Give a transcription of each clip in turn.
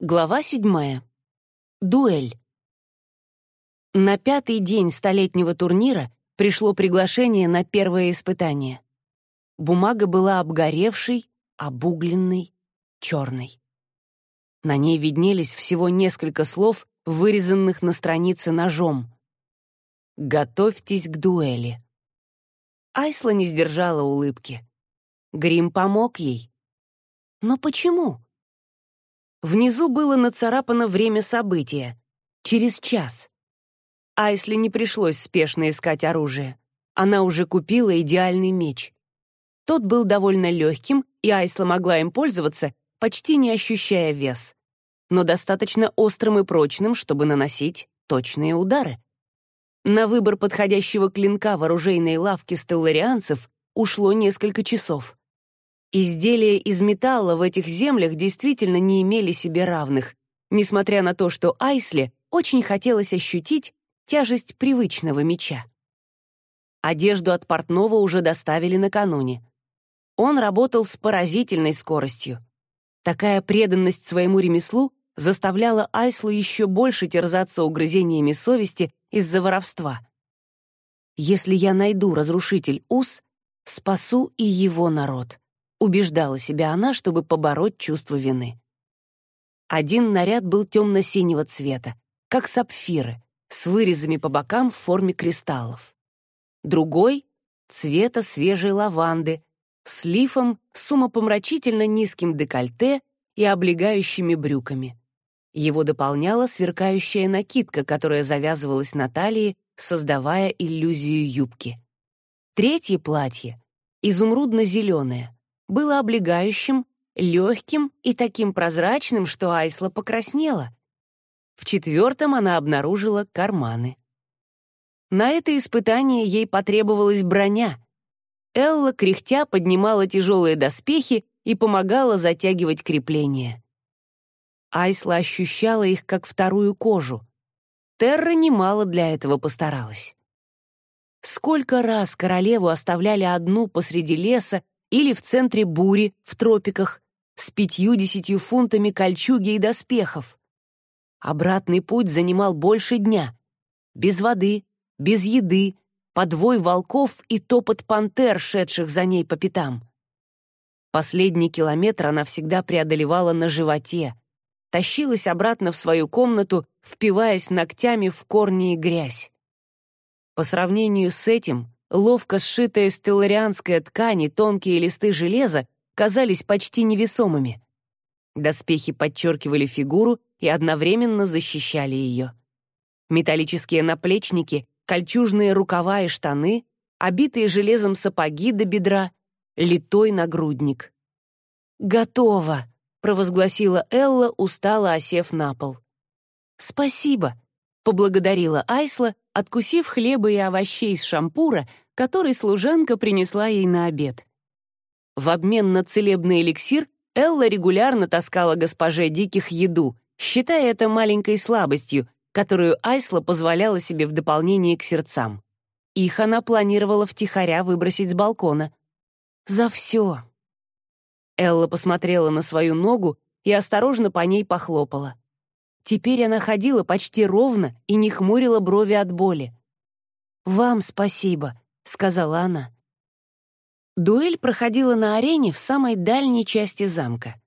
Глава седьмая. Дуэль. На пятый день столетнего турнира пришло приглашение на первое испытание. Бумага была обгоревшей, обугленной, черной. На ней виднелись всего несколько слов, вырезанных на странице ножом. «Готовьтесь к дуэли». Айсла не сдержала улыбки. Грим помог ей. Но почему? Внизу было нацарапано время события. Через час. Айсли не пришлось спешно искать оружие. Она уже купила идеальный меч. Тот был довольно легким, и Айсла могла им пользоваться, почти не ощущая вес. Но достаточно острым и прочным, чтобы наносить точные удары. На выбор подходящего клинка в оружейной лавке стелларианцев ушло несколько часов. Изделия из металла в этих землях действительно не имели себе равных, несмотря на то, что Айсле очень хотелось ощутить тяжесть привычного меча. Одежду от портного уже доставили накануне. Он работал с поразительной скоростью. Такая преданность своему ремеслу заставляла Айслу еще больше терзаться угрызениями совести из-за воровства. «Если я найду разрушитель уз, спасу и его народ», убеждала себя она, чтобы побороть чувство вины. Один наряд был темно-синего цвета, как сапфиры, с вырезами по бокам в форме кристаллов. Другой — цвета свежей лаванды, с лифом с умопомрачительно низким декольте и облегающими брюками. Его дополняла сверкающая накидка, которая завязывалась на талии, создавая иллюзию юбки. Третье платье — изумрудно-зеленое, было облегающим, легким и таким прозрачным, что Айсла покраснела. В четвертом она обнаружила карманы. На это испытание ей потребовалась броня. Элла, кряхтя, поднимала тяжелые доспехи и помогала затягивать крепления. Айсла ощущала их как вторую кожу. Терра немало для этого постаралась. Сколько раз королеву оставляли одну посреди леса или в центре бури в тропиках с пятью-десятью фунтами кольчуги и доспехов. Обратный путь занимал больше дня. Без воды, без еды, подвой волков и топот пантер, шедших за ней по пятам. Последний километр она всегда преодолевала на животе, тащилась обратно в свою комнату, впиваясь ногтями в корни и грязь. По сравнению с этим, Ловко сшитая стелларианская ткань и тонкие листы железа казались почти невесомыми. Доспехи подчеркивали фигуру и одновременно защищали ее. Металлические наплечники, кольчужные рукава и штаны, обитые железом сапоги до бедра, литой нагрудник. «Готово!» — провозгласила Элла, устало осев на пол. «Спасибо!» — поблагодарила Айсла откусив хлеба и овощей из шампура, который служанка принесла ей на обед. В обмен на целебный эликсир Элла регулярно таскала госпоже Диких еду, считая это маленькой слабостью, которую Айсла позволяла себе в дополнение к сердцам. Их она планировала втихаря выбросить с балкона. «За все!» Элла посмотрела на свою ногу и осторожно по ней похлопала. Теперь она ходила почти ровно и не хмурила брови от боли. «Вам спасибо», — сказала она. Дуэль проходила на арене в самой дальней части замка.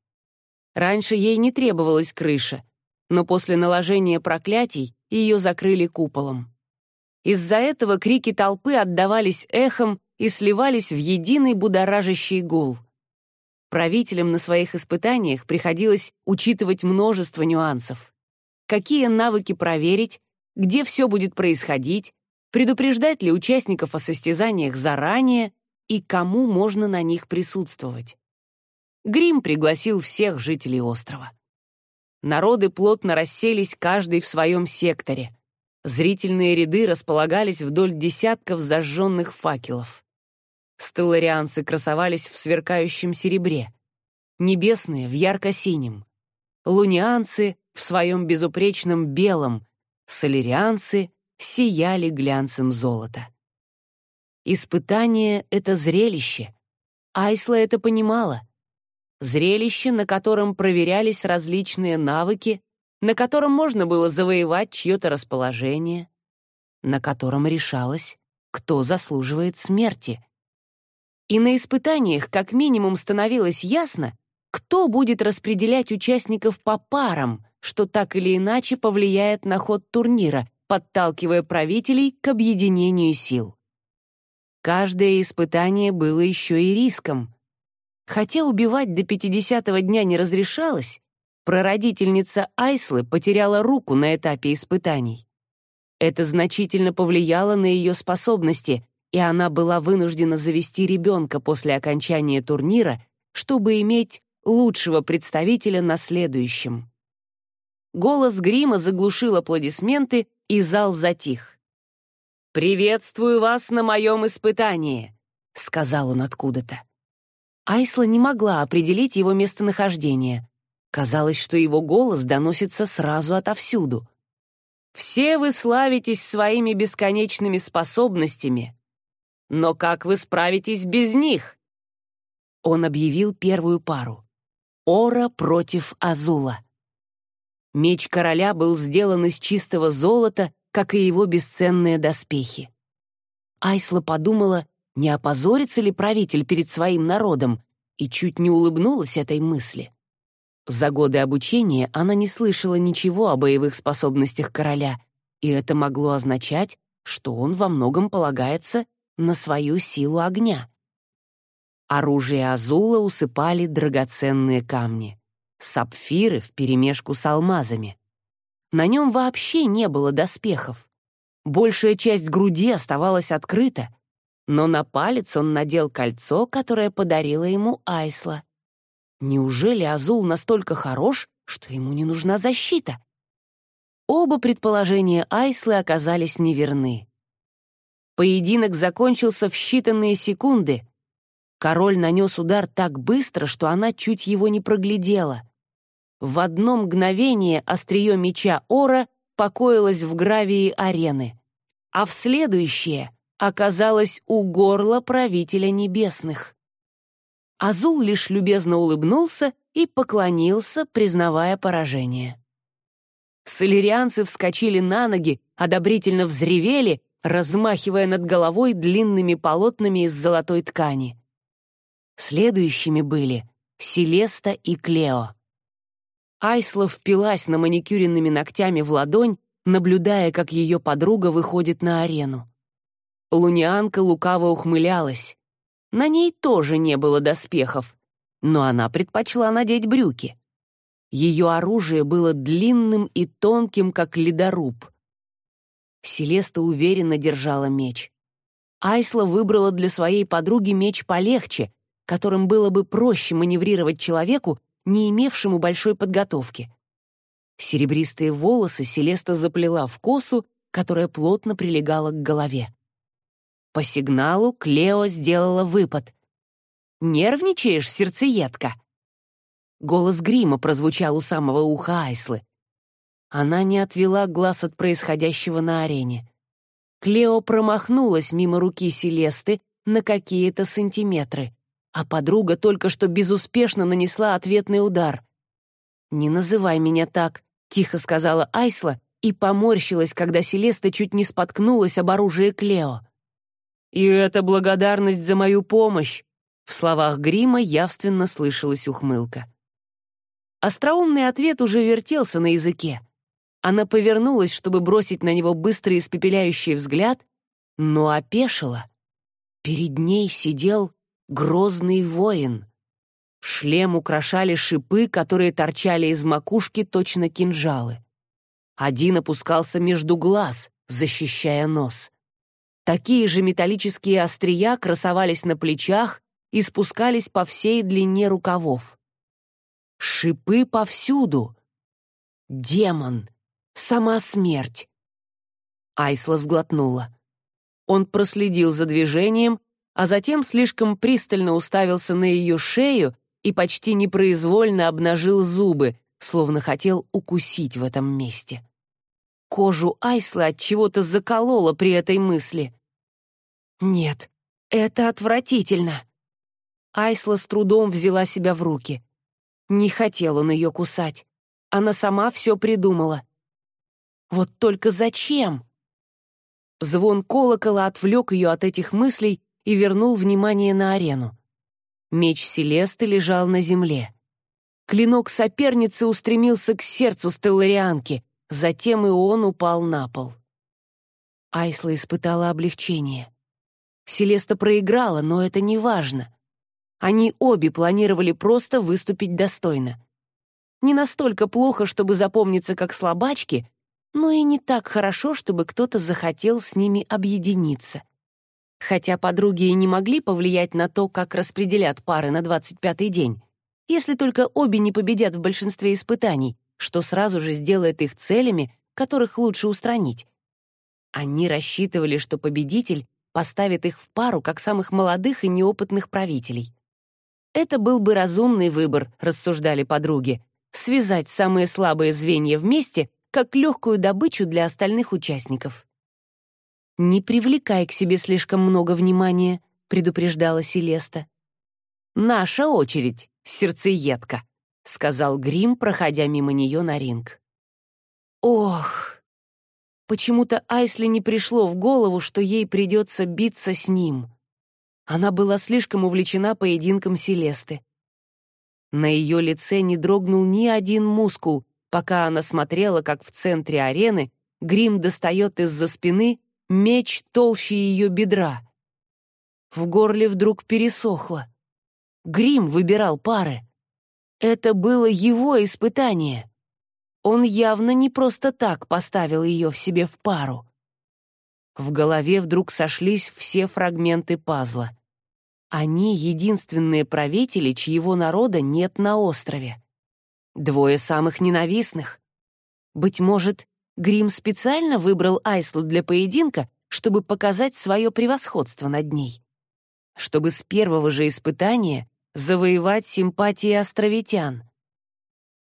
Раньше ей не требовалась крыша, но после наложения проклятий ее закрыли куполом. Из-за этого крики толпы отдавались эхом и сливались в единый будоражащий гул. Правителям на своих испытаниях приходилось учитывать множество нюансов какие навыки проверить, где все будет происходить, предупреждать ли участников о состязаниях заранее и кому можно на них присутствовать. Грим пригласил всех жителей острова. Народы плотно расселись каждый в своем секторе. Зрительные ряды располагались вдоль десятков зажженных факелов. Стелларианцы красовались в сверкающем серебре, небесные — в ярко-синем, лунианцы в своем безупречном белом, солерианцы сияли глянцем золота. Испытание — это зрелище. Айсла это понимала. Зрелище, на котором проверялись различные навыки, на котором можно было завоевать чье-то расположение, на котором решалось, кто заслуживает смерти. И на испытаниях как минимум становилось ясно, кто будет распределять участников по парам, что так или иначе повлияет на ход турнира, подталкивая правителей к объединению сил. Каждое испытание было еще и риском. Хотя убивать до 50-го дня не разрешалось, прародительница Айслы потеряла руку на этапе испытаний. Это значительно повлияло на ее способности, и она была вынуждена завести ребенка после окончания турнира, чтобы иметь лучшего представителя на следующем. Голос грима заглушил аплодисменты, и зал затих. «Приветствую вас на моем испытании», — сказал он откуда-то. Айсла не могла определить его местонахождение. Казалось, что его голос доносится сразу отовсюду. «Все вы славитесь своими бесконечными способностями. Но как вы справитесь без них?» Он объявил первую пару. Ора против Азула. Меч короля был сделан из чистого золота, как и его бесценные доспехи. Айсла подумала, не опозорится ли правитель перед своим народом, и чуть не улыбнулась этой мысли. За годы обучения она не слышала ничего о боевых способностях короля, и это могло означать, что он во многом полагается на свою силу огня. Оружие Азула усыпали драгоценные камни. Сапфиры вперемешку с алмазами. На нем вообще не было доспехов. Большая часть груди оставалась открыта, но на палец он надел кольцо, которое подарила ему Айсла. Неужели Азул настолько хорош, что ему не нужна защита? Оба предположения Айслы оказались неверны. Поединок закончился в считанные секунды, Король нанес удар так быстро, что она чуть его не проглядела. В одно мгновение острие меча Ора покоилось в гравии арены, а в следующее оказалось у горла правителя небесных. Азул лишь любезно улыбнулся и поклонился, признавая поражение. Солерианцы вскочили на ноги, одобрительно взревели, размахивая над головой длинными полотнами из золотой ткани. Следующими были Селеста и Клео. Айсла впилась на маникюренными ногтями в ладонь, наблюдая, как ее подруга выходит на арену. Лунианка лукаво ухмылялась. На ней тоже не было доспехов, но она предпочла надеть брюки. Ее оружие было длинным и тонким, как ледоруб. Селеста уверенно держала меч. Айсла выбрала для своей подруги меч полегче, которым было бы проще маневрировать человеку, не имевшему большой подготовки. Серебристые волосы Селеста заплела в косу, которая плотно прилегала к голове. По сигналу Клео сделала выпад. «Нервничаешь, сердцеедка?» Голос грима прозвучал у самого уха Айслы. Она не отвела глаз от происходящего на арене. Клео промахнулась мимо руки Селесты на какие-то сантиметры а подруга только что безуспешно нанесла ответный удар. «Не называй меня так», — тихо сказала Айсла и поморщилась, когда Селеста чуть не споткнулась об оружие Клео. «И это благодарность за мою помощь», — в словах Грима явственно слышалась ухмылка. Остроумный ответ уже вертелся на языке. Она повернулась, чтобы бросить на него быстрый испепеляющий взгляд, но опешила. Перед ней сидел грозный воин. Шлем украшали шипы, которые торчали из макушки точно кинжалы. Один опускался между глаз, защищая нос. Такие же металлические острия красовались на плечах и спускались по всей длине рукавов. Шипы повсюду. Демон. Сама смерть. Айсла сглотнула. Он проследил за движением а затем слишком пристально уставился на ее шею и почти непроизвольно обнажил зубы, словно хотел укусить в этом месте. Кожу Айсла от чего-то заколола при этой мысли. Нет, это отвратительно. Айсла с трудом взяла себя в руки. Не хотел он ее кусать. Она сама все придумала. Вот только зачем? Звон колокола отвлек ее от этих мыслей и вернул внимание на арену. Меч Селесты лежал на земле. Клинок соперницы устремился к сердцу стелларианки, затем и он упал на пол. Айсла испытала облегчение. Селеста проиграла, но это не важно. Они обе планировали просто выступить достойно. Не настолько плохо, чтобы запомниться как слабачки, но и не так хорошо, чтобы кто-то захотел с ними объединиться. Хотя подруги и не могли повлиять на то, как распределят пары на 25-й день, если только обе не победят в большинстве испытаний, что сразу же сделает их целями, которых лучше устранить. Они рассчитывали, что победитель поставит их в пару как самых молодых и неопытных правителей. Это был бы разумный выбор, рассуждали подруги, связать самые слабые звенья вместе, как легкую добычу для остальных участников. «Не привлекай к себе слишком много внимания», — предупреждала Селеста. «Наша очередь, сердцеедка», — сказал Грим, проходя мимо нее на ринг. «Ох!» Почему-то Айсли не пришло в голову, что ей придется биться с ним. Она была слишком увлечена поединком Селесты. На ее лице не дрогнул ни один мускул, пока она смотрела, как в центре арены Грим достает из-за спины меч толще ее бедра. В горле вдруг пересохло. Грим выбирал пары. Это было его испытание. Он явно не просто так поставил ее в себе в пару. В голове вдруг сошлись все фрагменты пазла. Они — единственные правители, чьего народа нет на острове. Двое самых ненавистных. Быть может, Грим специально выбрал Айслу для поединка, чтобы показать свое превосходство над ней. Чтобы с первого же испытания завоевать симпатии островитян.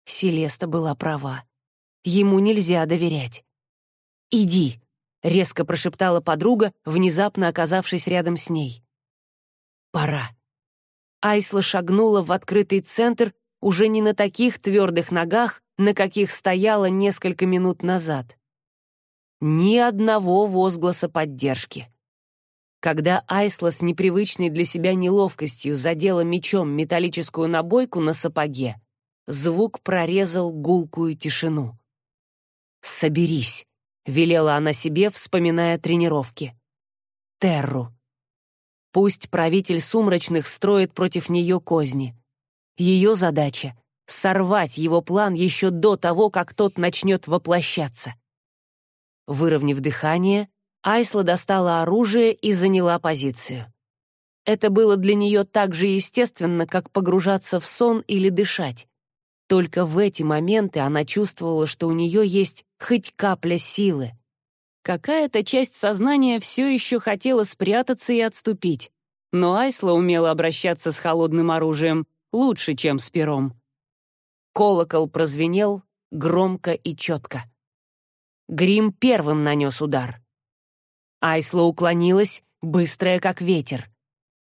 Селеста была права. Ему нельзя доверять. «Иди», — резко прошептала подруга, внезапно оказавшись рядом с ней. «Пора». Айсла шагнула в открытый центр уже не на таких твердых ногах, на каких стояла несколько минут назад. Ни одного возгласа поддержки. Когда Айсла с непривычной для себя неловкостью задела мечом металлическую набойку на сапоге, звук прорезал гулкую тишину. «Соберись», — велела она себе, вспоминая тренировки. «Терру». Пусть правитель сумрачных строит против нее козни. Ее задача — сорвать его план еще до того, как тот начнет воплощаться. Выровняв дыхание, Айсла достала оружие и заняла позицию. Это было для нее так же естественно, как погружаться в сон или дышать. Только в эти моменты она чувствовала, что у нее есть хоть капля силы. Какая-то часть сознания все еще хотела спрятаться и отступить, но Айсла умела обращаться с холодным оружием, лучше, чем с пером. Колокол прозвенел громко и четко. Грим первым нанес удар. Айсла уклонилась, быстрая, как ветер.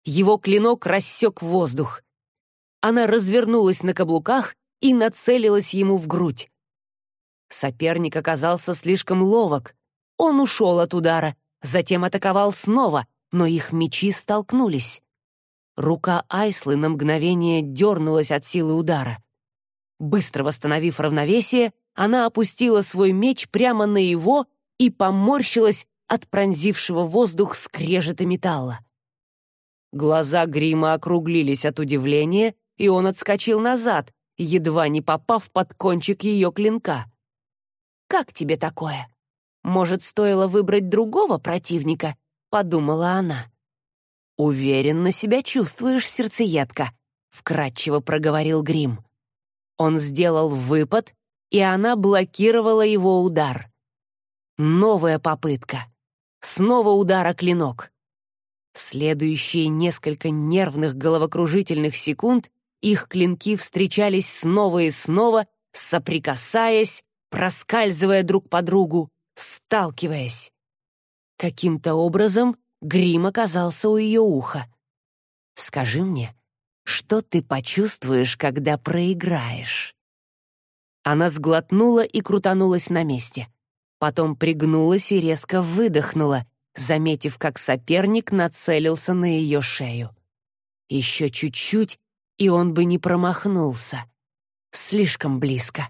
Его клинок рассек воздух. Она развернулась на каблуках и нацелилась ему в грудь. Соперник оказался слишком ловок. Он ушел от удара, затем атаковал снова, но их мечи столкнулись. Рука Айслы на мгновение дернулась от силы удара. Быстро восстановив равновесие, она опустила свой меч прямо на его и поморщилась от пронзившего воздух скрежета металла. Глаза Грима округлились от удивления, и он отскочил назад, едва не попав под кончик ее клинка. «Как тебе такое? Может, стоило выбрать другого противника?» — подумала она. «Уверенно себя чувствуешь, сердцеедка», — вкратчиво проговорил Грим. Он сделал выпад, и она блокировала его удар. Новая попытка. Снова удар о клинок. Следующие несколько нервных головокружительных секунд их клинки встречались снова и снова, соприкасаясь, проскальзывая друг по другу, сталкиваясь. Каким-то образом Грим оказался у ее уха. «Скажи мне, что ты почувствуешь, когда проиграешь?» Она сглотнула и крутанулась на месте. Потом пригнулась и резко выдохнула, заметив, как соперник нацелился на ее шею. Еще чуть-чуть, и он бы не промахнулся. Слишком близко.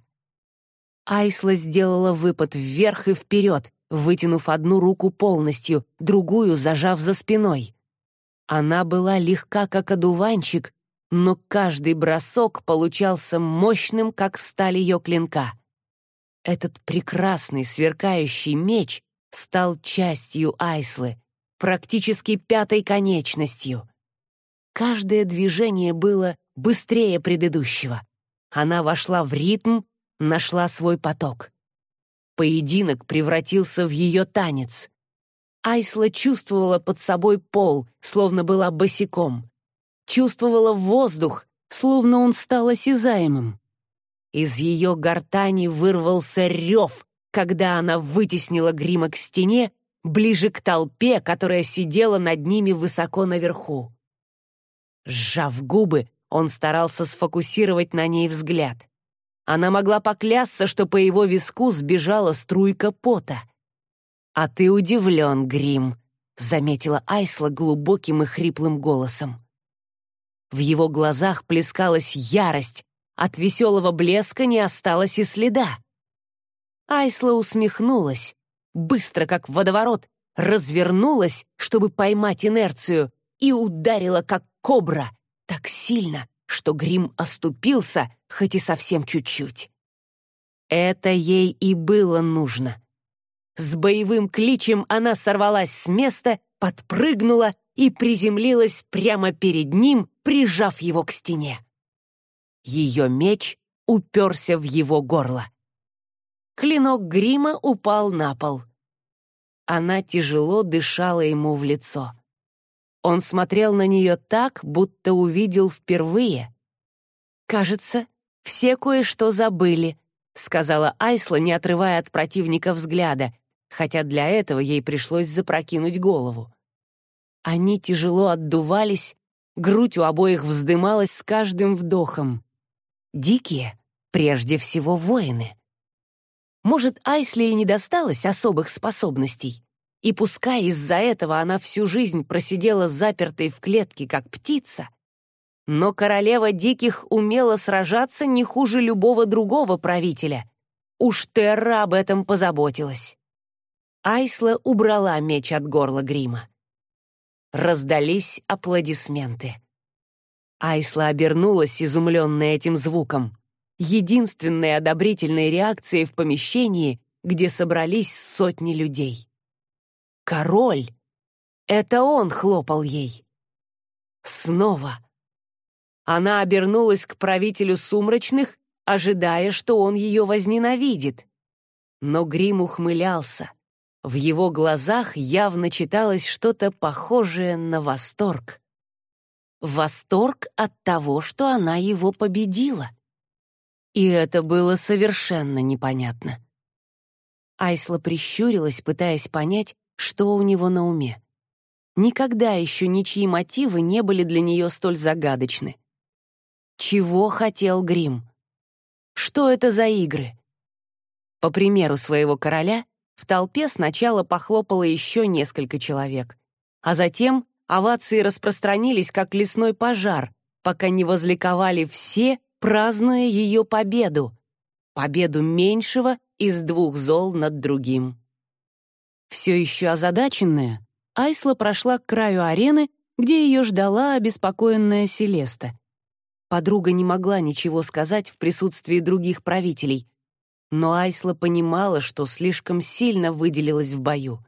Айсла сделала выпад вверх и вперед, вытянув одну руку полностью, другую зажав за спиной. Она была легка, как одуванчик, но каждый бросок получался мощным, как сталь ее клинка. Этот прекрасный сверкающий меч стал частью Айслы, практически пятой конечностью. Каждое движение было быстрее предыдущего. Она вошла в ритм, нашла свой поток. Поединок превратился в ее танец. Айсла чувствовала под собой пол, словно была босиком. Чувствовала воздух, словно он стал осязаемым. Из ее гортани вырвался рев, когда она вытеснила грима к стене, ближе к толпе, которая сидела над ними высоко наверху. Сжав губы, он старался сфокусировать на ней взгляд. Она могла поклясться, что по его виску сбежала струйка пота — «А ты удивлен, Грим», — заметила Айсла глубоким и хриплым голосом. В его глазах плескалась ярость, от веселого блеска не осталось и следа. Айсла усмехнулась, быстро, как водоворот, развернулась, чтобы поймать инерцию, и ударила, как кобра, так сильно, что Грим оступился, хоть и совсем чуть-чуть. Это ей и было нужно — с боевым кличем она сорвалась с места, подпрыгнула и приземлилась прямо перед ним, прижав его к стене. Ее меч уперся в его горло. Клинок грима упал на пол. Она тяжело дышала ему в лицо. Он смотрел на нее так, будто увидел впервые. «Кажется, все кое-что забыли», — сказала Айсла, не отрывая от противника взгляда, хотя для этого ей пришлось запрокинуть голову. Они тяжело отдувались, грудь у обоих вздымалась с каждым вдохом. Дикие, прежде всего, воины. Может, Айсли и не досталось особых способностей, и пускай из-за этого она всю жизнь просидела запертой в клетке, как птица, но королева диких умела сражаться не хуже любого другого правителя. Уж Терра об этом позаботилась. Айсла убрала меч от горла грима. Раздались аплодисменты. Айсла обернулась, изумленная этим звуком. Единственной одобрительной реакцией в помещении, где собрались сотни людей. Король! Это он хлопал ей. Снова. Она обернулась к правителю сумрачных, ожидая, что он ее возненавидит. Но Грим ухмылялся. В его глазах явно читалось что-то похожее на восторг. Восторг от того, что она его победила. И это было совершенно непонятно. Айсла прищурилась, пытаясь понять, что у него на уме. Никогда еще ничьи мотивы не были для нее столь загадочны. Чего хотел Грим? Что это за игры? По примеру своего короля, в толпе сначала похлопало еще несколько человек, а затем овации распространились, как лесной пожар, пока не возликовали все, празднуя ее победу. Победу меньшего из двух зол над другим. Все еще озадаченная, Айсла прошла к краю арены, где ее ждала обеспокоенная Селеста. Подруга не могла ничего сказать в присутствии других правителей, но Айсла понимала, что слишком сильно выделилась в бою.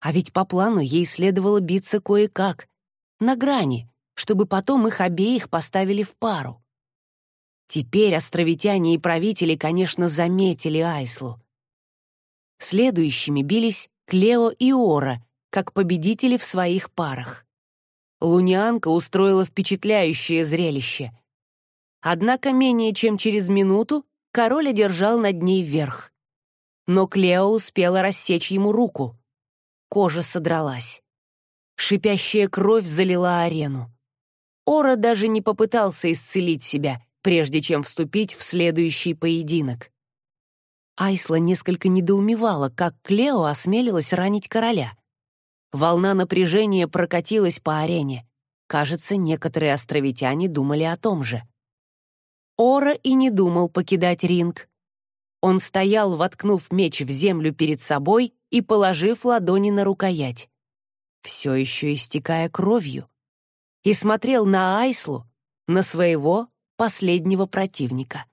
А ведь по плану ей следовало биться кое-как, на грани, чтобы потом их обеих поставили в пару. Теперь островитяне и правители, конечно, заметили Айслу. Следующими бились Клео и Ора, как победители в своих парах. Лунианка устроила впечатляющее зрелище. Однако менее чем через минуту король одержал над ней верх. Но Клео успела рассечь ему руку. Кожа содралась. Шипящая кровь залила арену. Ора даже не попытался исцелить себя, прежде чем вступить в следующий поединок. Айсла несколько недоумевала, как Клео осмелилась ранить короля. Волна напряжения прокатилась по арене. Кажется, некоторые островитяне думали о том же. Ора и не думал покидать ринг. Он стоял, воткнув меч в землю перед собой и положив ладони на рукоять, все еще истекая кровью, и смотрел на Айслу, на своего последнего противника.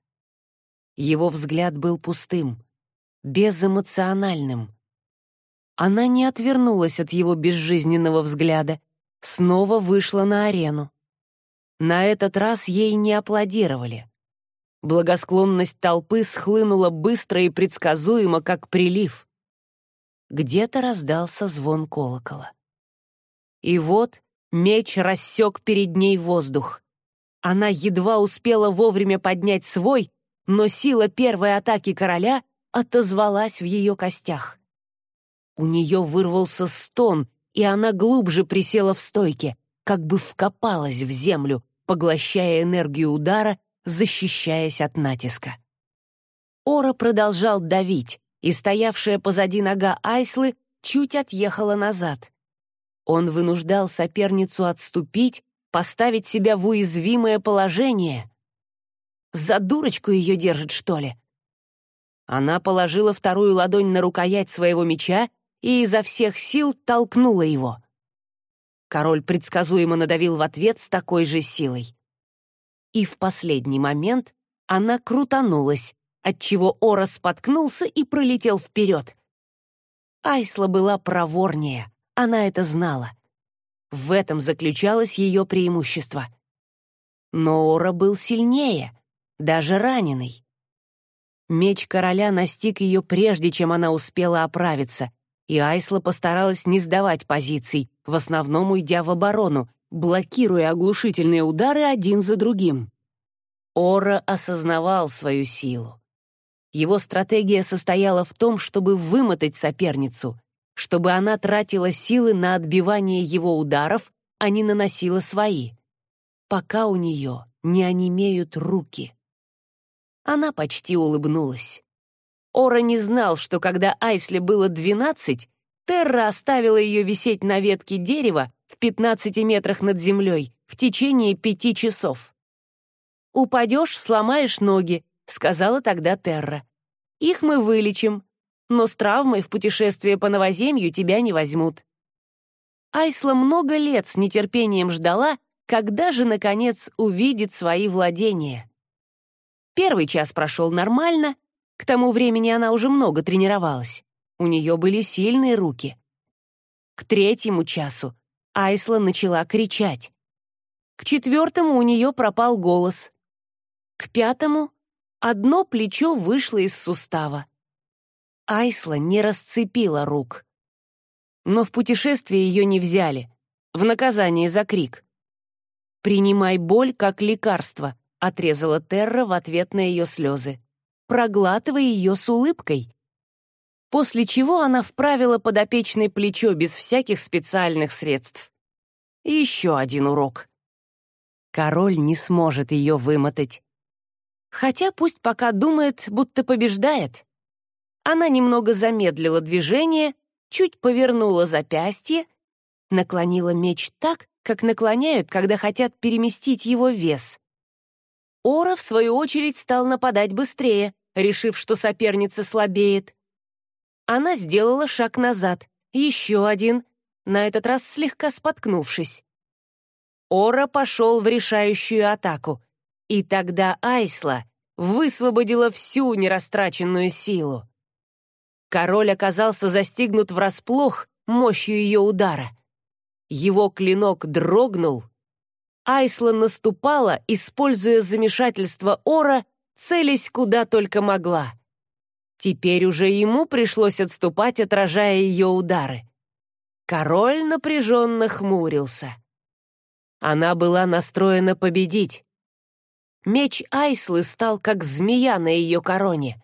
Его взгляд был пустым, безэмоциональным. Она не отвернулась от его безжизненного взгляда, снова вышла на арену. На этот раз ей не аплодировали. Благосклонность толпы схлынула быстро и предсказуемо, как прилив. Где-то раздался звон колокола. И вот меч рассек перед ней воздух. Она едва успела вовремя поднять свой, но сила первой атаки короля отозвалась в ее костях. У нее вырвался стон, и она глубже присела в стойке, как бы вкопалась в землю, поглощая энергию удара защищаясь от натиска. Ора продолжал давить, и стоявшая позади нога Айслы чуть отъехала назад. Он вынуждал соперницу отступить, поставить себя в уязвимое положение. За дурочку ее держит, что ли? Она положила вторую ладонь на рукоять своего меча и изо всех сил толкнула его. Король предсказуемо надавил в ответ с такой же силой и в последний момент она крутанулась, отчего Ора споткнулся и пролетел вперед. Айсла была проворнее, она это знала. В этом заключалось ее преимущество. Но Ора был сильнее, даже раненый. Меч короля настиг ее прежде, чем она успела оправиться, и Айсла постаралась не сдавать позиций, в основном уйдя в оборону, блокируя оглушительные удары один за другим. Ора осознавал свою силу. Его стратегия состояла в том, чтобы вымотать соперницу, чтобы она тратила силы на отбивание его ударов, а не наносила свои, пока у нее не онемеют руки. Она почти улыбнулась. Ора не знал, что когда Айсле было двенадцать, Терра оставила ее висеть на ветке дерева в 15 метрах над землей в течение пяти часов. «Упадешь, сломаешь ноги», — сказала тогда Терра. «Их мы вылечим, но с травмой в путешествие по новоземью тебя не возьмут». Айсла много лет с нетерпением ждала, когда же, наконец, увидит свои владения. Первый час прошел нормально, к тому времени она уже много тренировалась. У нее были сильные руки. К третьему часу Айсла начала кричать. К четвертому у нее пропал голос. К пятому одно плечо вышло из сустава. Айсла не расцепила рук. Но в путешествие ее не взяли, в наказание за крик. «Принимай боль как лекарство», — отрезала Терра в ответ на ее слезы. «Проглатывай ее с улыбкой». После чего она вправила подопечное плечо без всяких специальных средств. Еще один урок. Король не сможет ее вымотать. Хотя пусть пока думает, будто побеждает. Она немного замедлила движение, чуть повернула запястье, наклонила меч так, как наклоняют, когда хотят переместить его вес. Ора, в свою очередь, стал нападать быстрее, решив, что соперница слабеет. Она сделала шаг назад, еще один, на этот раз слегка споткнувшись. Ора пошел в решающую атаку, и тогда Айсла высвободила всю нерастраченную силу. Король оказался застигнут врасплох мощью ее удара. Его клинок дрогнул. Айсла наступала, используя замешательство Ора, целясь куда только могла. Теперь уже ему пришлось отступать, отражая ее удары. Король напряженно хмурился. Она была настроена победить. Меч Айслы стал как змея на ее короне.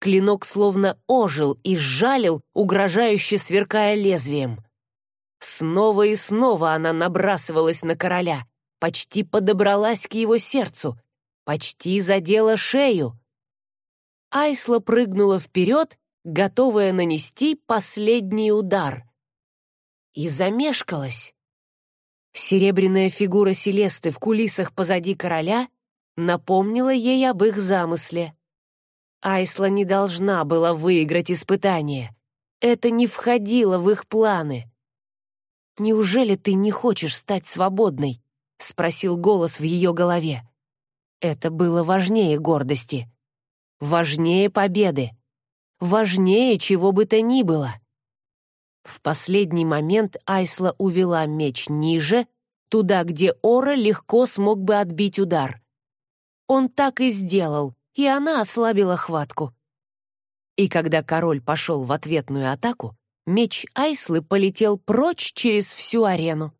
Клинок словно ожил и сжалил, угрожающе сверкая лезвием. Снова и снова она набрасывалась на короля, почти подобралась к его сердцу, почти задела шею. Айсла прыгнула вперед, готовая нанести последний удар. И замешкалась. Серебряная фигура Селесты в кулисах позади короля напомнила ей об их замысле. Айсла не должна была выиграть испытание. Это не входило в их планы. «Неужели ты не хочешь стать свободной?» — спросил голос в ее голове. Это было важнее гордости. Важнее победы. Важнее чего бы то ни было. В последний момент Айсла увела меч ниже, туда, где Ора легко смог бы отбить удар. Он так и сделал, и она ослабила хватку. И когда король пошел в ответную атаку, меч Айслы полетел прочь через всю арену.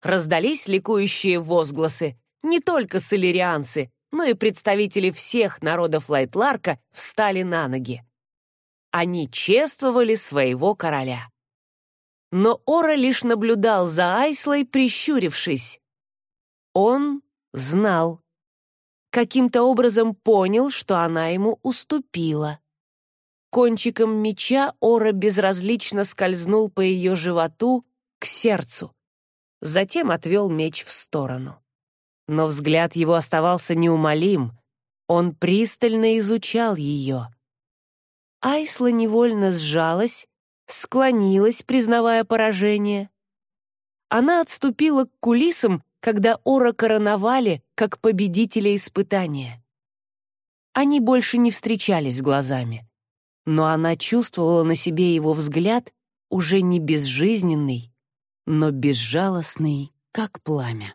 Раздались ликующие возгласы. Не только солерианцы, но и представители всех народов Лайтларка встали на ноги. Они чествовали своего короля. Но Ора лишь наблюдал за Айслой, прищурившись. Он знал. Каким-то образом понял, что она ему уступила. Кончиком меча Ора безразлично скользнул по ее животу к сердцу. Затем отвел меч в сторону. Но взгляд его оставался неумолим. Он пристально изучал ее. Айсла невольно сжалась, склонилась, признавая поражение. Она отступила к кулисам, когда Ора короновали как победителя испытания. Они больше не встречались глазами но она чувствовала на себе его взгляд уже не безжизненный, но безжалостный, как пламя.